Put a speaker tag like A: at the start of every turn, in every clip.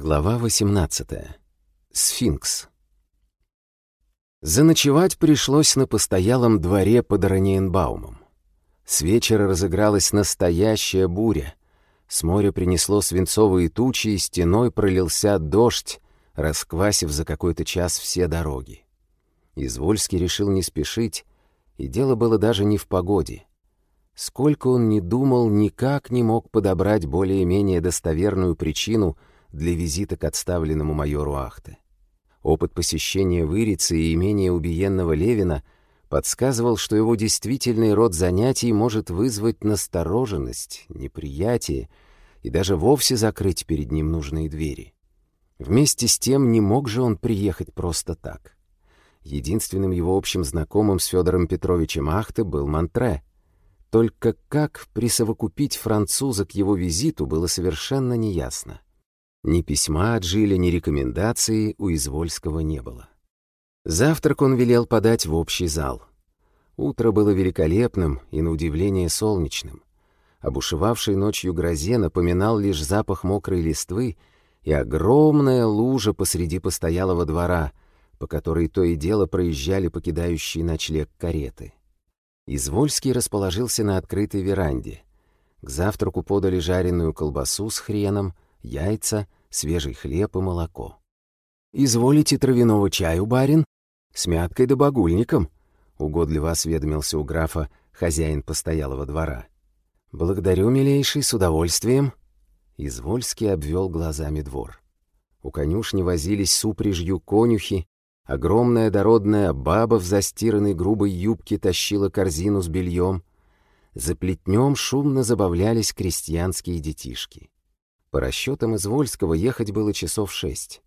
A: Глава 18. Сфинкс. Заночевать пришлось на постоялом дворе под Ораниенбаумом. С вечера разыгралась настоящая буря. С моря принесло свинцовые тучи, и стеной пролился дождь, расквасив за какой-то час все дороги. Извольский решил не спешить, и дело было даже не в погоде. Сколько он ни думал, никак не мог подобрать более-менее достоверную причину — для визита к отставленному майору Ахте. Опыт посещения Вырицы и имения убиенного Левина подсказывал, что его действительный род занятий может вызвать настороженность, неприятие и даже вовсе закрыть перед ним нужные двери. Вместе с тем не мог же он приехать просто так. Единственным его общим знакомым с Федором Петровичем Ахте был Монтре. Только как присовокупить француза к его визиту было совершенно неясно. Ни письма от Жиля, ни рекомендации у Извольского не было. Завтрак он велел подать в общий зал. Утро было великолепным и, на удивление, солнечным. Обушевавший ночью грозе напоминал лишь запах мокрой листвы и огромная лужа посреди постоялого двора, по которой то и дело проезжали покидающие ночлег кареты. Извольский расположился на открытой веранде. К завтраку подали жареную колбасу с хреном — яйца, свежий хлеб и молоко. «Изволите травяного чаю, барин? С мяткой да багульником», — угодливо осведомился у графа хозяин постоялого двора. «Благодарю, милейший, с удовольствием». Извольский обвел глазами двор. У конюшни возились с упряжью конюхи, огромная дородная баба в застиранной грубой юбке тащила корзину с бельем. За плетнем шумно забавлялись крестьянские детишки. По расчетам Извольского ехать было часов шесть.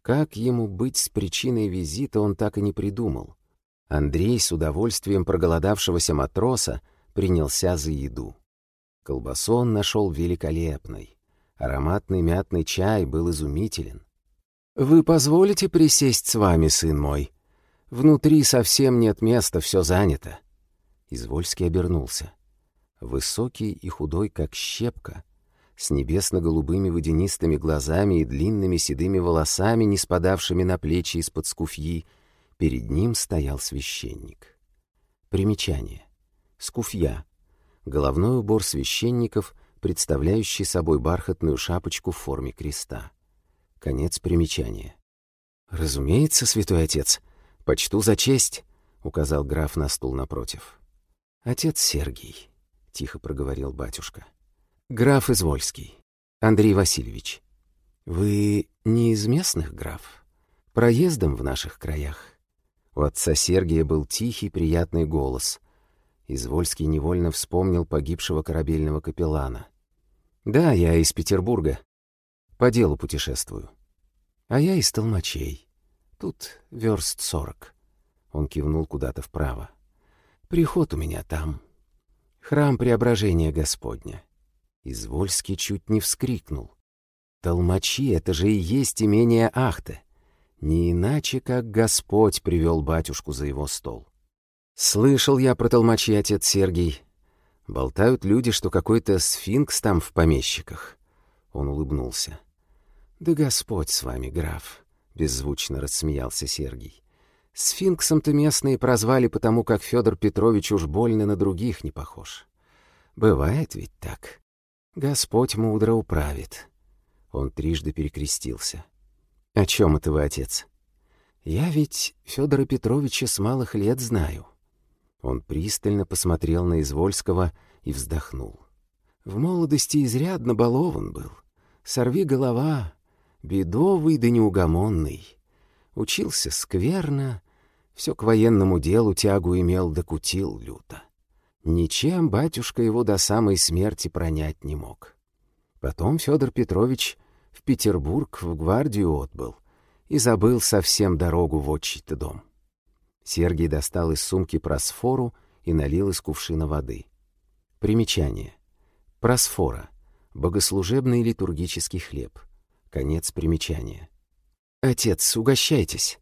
A: Как ему быть с причиной визита, он так и не придумал. Андрей с удовольствием проголодавшегося матроса принялся за еду. Колбасу он нашел великолепной. Ароматный мятный чай был изумителен. «Вы позволите присесть с вами, сын мой? Внутри совсем нет места, все занято». Извольский обернулся. Высокий и худой, как щепка, с небесно-голубыми водянистыми глазами и длинными седыми волосами, не спадавшими на плечи из-под скуфьи, перед ним стоял священник. Примечание. Скуфья. Головной убор священников, представляющий собой бархатную шапочку в форме креста. Конец примечания. «Разумеется, святой отец, почту за честь», — указал граф на стул напротив. «Отец Сергий», — тихо проговорил батюшка. «Граф Извольский. Андрей Васильевич. Вы не из местных, граф? Проездом в наших краях?» У отца Сергия был тихий, приятный голос. Извольский невольно вспомнил погибшего корабельного капеллана. «Да, я из Петербурга. По делу путешествую. А я из Толмачей. Тут верст сорок». Он кивнул куда-то вправо. «Приход у меня там. Храм Преображения Господня. Извольский чуть не вскрикнул. «Толмачи — это же и есть имение Ахта. Не иначе, как Господь привел батюшку за его стол. Слышал я про толмачи, отец Сергий. Болтают люди, что какой-то сфинкс там в помещиках». Он улыбнулся. «Да Господь с вами, граф», — беззвучно рассмеялся Сергий. «Сфинксом-то местные прозвали, потому как Федор Петрович уж больно на других не похож. Бывает ведь так». Господь мудро управит. Он трижды перекрестился. О чем это вы, отец? Я ведь Федора Петровича с малых лет знаю. Он пристально посмотрел на Извольского и вздохнул. В молодости изрядно балован был. Сорви голова, бедовый да неугомонный. Учился скверно, все к военному делу тягу имел да кутил люто. Ничем батюшка его до самой смерти пронять не мог. Потом Федор Петрович в Петербург в гвардию отбыл и забыл совсем дорогу в отчий-то дом. Сергий достал из сумки просфору и налил из кувшина воды. Примечание. Просфора. Богослужебный литургический хлеб. Конец примечания. «Отец, угощайтесь!»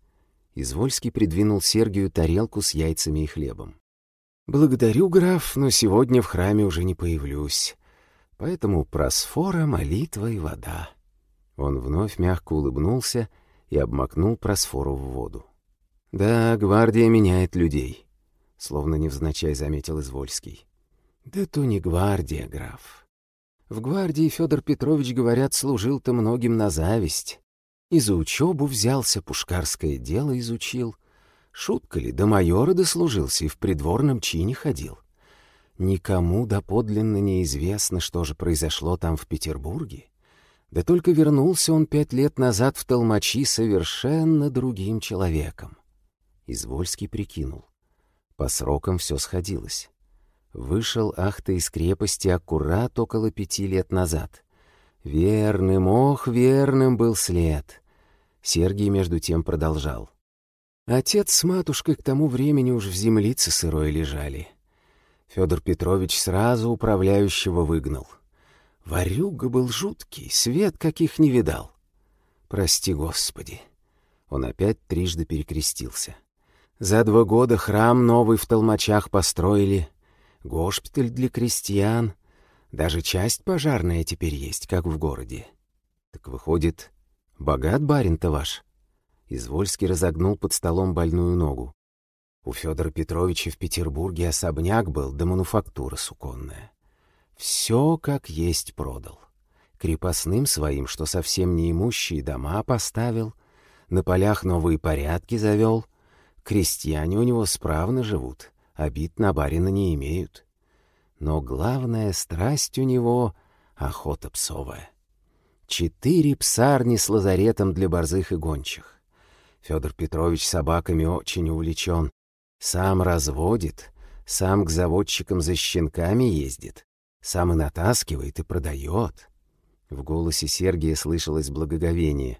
A: Извольский придвинул Сергию тарелку с яйцами и хлебом. «Благодарю, граф, но сегодня в храме уже не появлюсь. Поэтому просфора, молитва и вода». Он вновь мягко улыбнулся и обмакнул просфору в воду. «Да, гвардия меняет людей», — словно невзначай заметил Извольский. «Да то не гвардия, граф. В гвардии Федор Петрович, говорят, служил-то многим на зависть. И за учебу взялся, пушкарское дело изучил. Шутка ли, до майора дослужился и в придворном чине ходил. Никому доподлинно неизвестно, что же произошло там в Петербурге. Да только вернулся он пять лет назад в Толмачи совершенно другим человеком. Извольский прикинул. По срокам все сходилось. Вышел Ахта из крепости аккурат около пяти лет назад. Верным, ох, верным был след. Сергий между тем продолжал. Отец с матушкой к тому времени уж в землице сырой лежали. Федор Петрович сразу управляющего выгнал. Варюга был жуткий, свет каких не видал. Прости, Господи. Он опять трижды перекрестился. За два года храм новый в Толмачах построили, госпиталь для крестьян, даже часть пожарная теперь есть, как в городе. Так выходит, богат барин-то ваш? Извольский разогнул под столом больную ногу. У Федора Петровича в Петербурге особняк был, да мануфактура суконная. Все как есть продал. Крепостным своим, что совсем неимущие дома поставил, на полях новые порядки завел. Крестьяне у него справно живут, обид на барина не имеют. Но главная страсть у него — охота псовая. Четыре псарни с лазаретом для борзых и гончих. Федор Петрович собаками очень увлечен. Сам разводит, сам к заводчикам за щенками ездит. Сам и натаскивает, и продает. В голосе Сергия слышалось благоговение.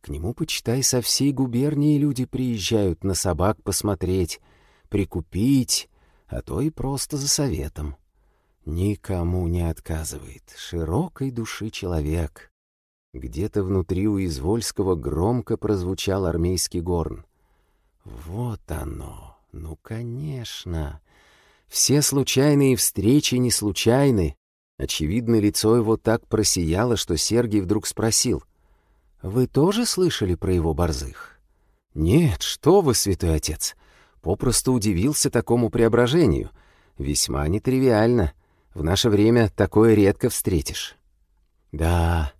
A: К нему, почитай, со всей губернии люди приезжают на собак посмотреть, прикупить, а то и просто за советом. Никому не отказывает, широкой души человек. Где-то внутри у Извольского громко прозвучал армейский горн. Вот оно, ну, конечно. Все случайные встречи не случайны. Очевидно, лицо его так просияло, что Сергий вдруг спросил. «Вы тоже слышали про его борзых?» «Нет, что вы, святой отец!» Попросту удивился такому преображению. Весьма нетривиально. В наше время такое редко встретишь. «Да,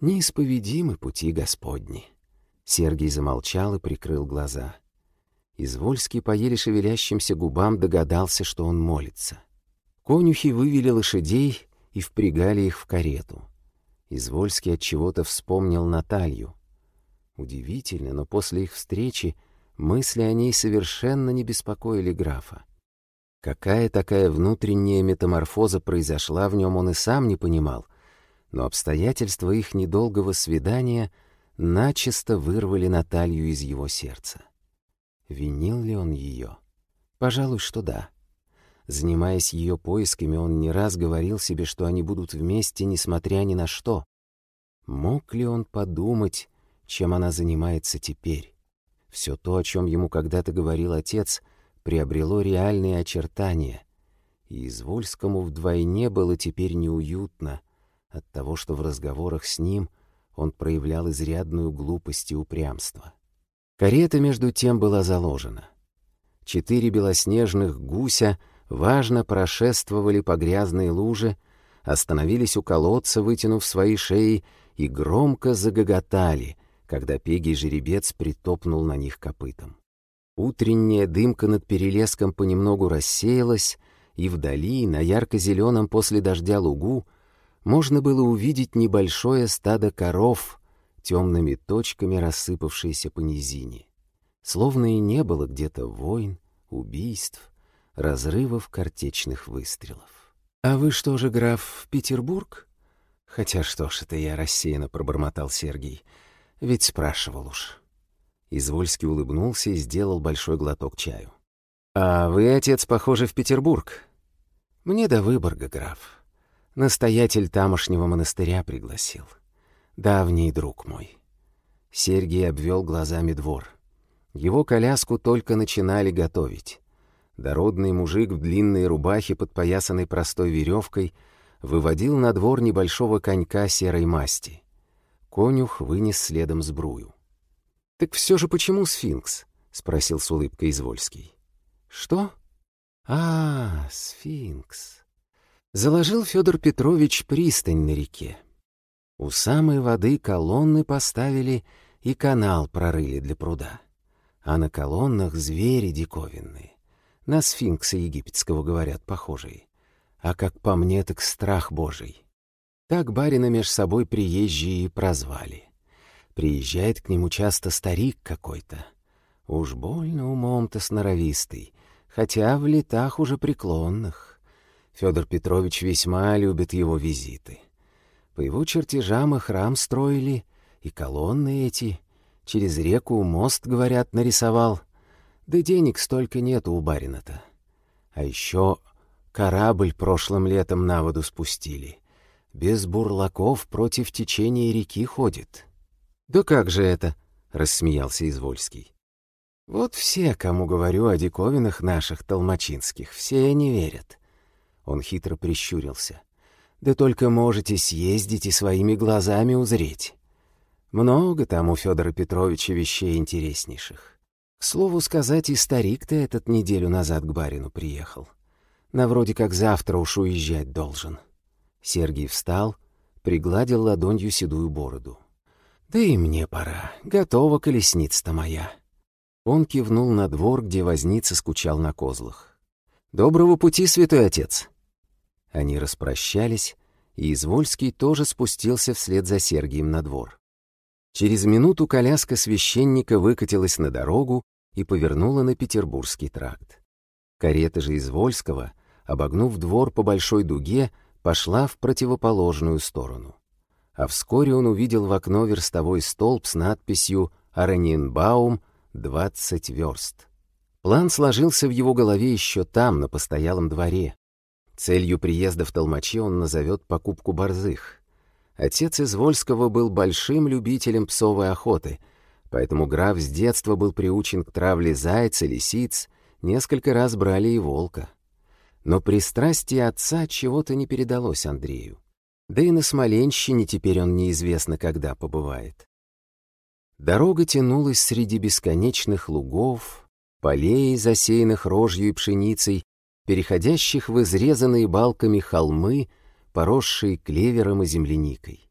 A: неисповедимы пути Господни». Сергий замолчал и прикрыл глаза. Извольский по еле шевелящимся губам догадался, что он молится. Конюхи вывели лошадей и впрягали их в карету. Извольский от чего-то вспомнил Наталью. Удивительно, но после их встречи мысли о ней совершенно не беспокоили графа. Какая такая внутренняя метаморфоза произошла в нем, он и сам не понимал, но обстоятельства их недолгого свидания начисто вырвали Наталью из его сердца. Винил ли он ее? Пожалуй, что да. Занимаясь ее поисками, он не раз говорил себе, что они будут вместе, несмотря ни на что. Мог ли он подумать, чем она занимается теперь? Все то, о чем ему когда-то говорил отец, приобрело реальные очертания, и Извольскому вдвойне было теперь неуютно от того, что в разговорах с ним он проявлял изрядную глупость и упрямство. Карета, между тем, была заложена. Четыре белоснежных гуся важно прошествовали по грязной луже, остановились у колодца, вытянув свои шеи, и громко загоготали, когда пегий жеребец притопнул на них копытом. Утренняя дымка над перелеском понемногу рассеялась, и вдали, на ярко-зеленом после дождя лугу, можно было увидеть небольшое стадо коров, темными точками рассыпавшиеся по низине. Словно и не было где-то войн, убийств, разрывов картечных выстрелов. «А вы что же, граф, в Петербург?» «Хотя что ж это я рассеянно пробормотал Сергий. Ведь спрашивал уж». Извольский улыбнулся и сделал большой глоток чаю. «А вы, отец, похоже, в Петербург?» «Мне до Выборга, граф. Настоятель тамошнего монастыря пригласил давний друг мой». Сергий обвел глазами двор. Его коляску только начинали готовить. Дородный мужик в длинной рубахе, подпоясанной простой веревкой, выводил на двор небольшого конька серой масти. конюх вынес следом сбрую. «Так все же почему сфинкс?» — спросил с улыбкой Извольский. «Что?» «А, сфинкс». Заложил Федор Петрович пристань на реке. У самой воды колонны поставили и канал прорыли для пруда. А на колоннах звери диковинные. На сфинкса египетского, говорят, похожие. А как по мне, так страх божий. Так барина меж собой приезжие и прозвали. Приезжает к нему часто старик какой-то. Уж больно умом-то сноровистый, хотя в летах уже преклонных. Федор Петрович весьма любит его визиты. По его чертежам и храм строили, и колонны эти. Через реку мост, говорят, нарисовал. Да денег столько нету у барина-то. А еще корабль прошлым летом на воду спустили. Без бурлаков против течения реки ходит. «Да как же это?» — рассмеялся Извольский. «Вот все, кому говорю о диковинах наших толмачинских, все не верят». Он хитро прищурился. «Да только можете съездить и своими глазами узреть. Много там у Федора Петровича вещей интереснейших. К слову сказать, и старик-то этот неделю назад к барину приехал. На вроде как завтра уж уезжать должен. Сергий встал, пригладил ладонью седую бороду. «Да и мне пора. Готова колесница-то моя». Он кивнул на двор, где возница скучал на козлах. «Доброго пути, святой отец!» Они распрощались, и Извольский тоже спустился вслед за Сергием на двор. Через минуту коляска священника выкатилась на дорогу и повернула на Петербургский тракт. Карета же из Вольского, обогнув двор по большой дуге, пошла в противоположную сторону. А вскоре он увидел в окно верстовой столб с надписью «Аранинбаум, 20 верст». План сложился в его голове еще там, на постоялом дворе. Целью приезда в Толмачи он назовет покупку борзых. Отец из Вольского был большим любителем псовой охоты, поэтому граф с детства был приучен к травле зайца, лисиц, несколько раз брали и волка. Но пристрастие отца чего-то не передалось Андрею. Да и на Смоленщине теперь он неизвестно когда побывает. Дорога тянулась среди бесконечных лугов, полей, засеянных рожью и пшеницей, переходящих в изрезанные балками холмы, поросшие клевером и земляникой.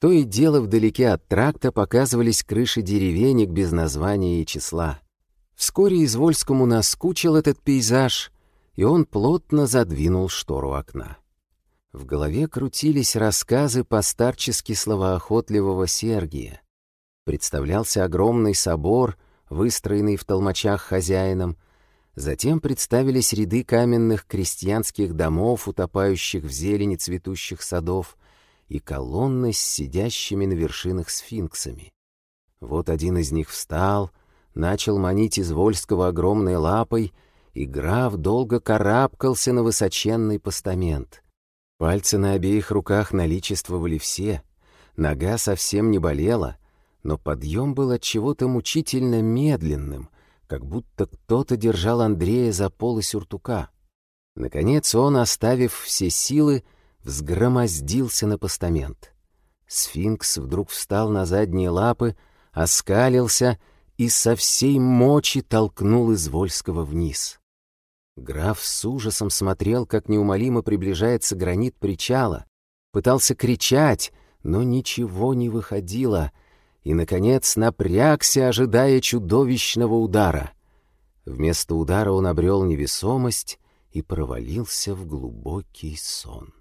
A: То и дело вдалеке от тракта показывались крыши деревенек без названия и числа. Вскоре Извольскому наскучил этот пейзаж, и он плотно задвинул штору окна. В голове крутились рассказы постарчески словоохотливого Сергия. Представлялся огромный собор, выстроенный в толмачах хозяином, Затем представились ряды каменных крестьянских домов, утопающих в зелени цветущих садов, и колонны с сидящими на вершинах сфинксами. Вот один из них встал, начал манить из Вольского огромной лапой, и граф долго карабкался на высоченный постамент. Пальцы на обеих руках наличествовали все, нога совсем не болела, но подъем был от чего-то мучительно медленным, как будто кто-то держал Андрея за полы сюртука. Наконец он, оставив все силы, взгромоздился на постамент. Сфинкс вдруг встал на задние лапы, оскалился и со всей мочи толкнул Извольского вниз. Граф с ужасом смотрел, как неумолимо приближается гранит причала, пытался кричать, но ничего не выходило — и, наконец, напрягся, ожидая чудовищного удара. Вместо удара он обрел невесомость и провалился в глубокий сон.